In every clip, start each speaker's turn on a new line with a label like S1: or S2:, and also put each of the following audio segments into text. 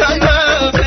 S1: Kana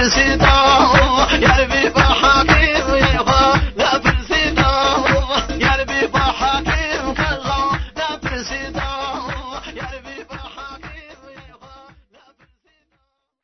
S1: presidente.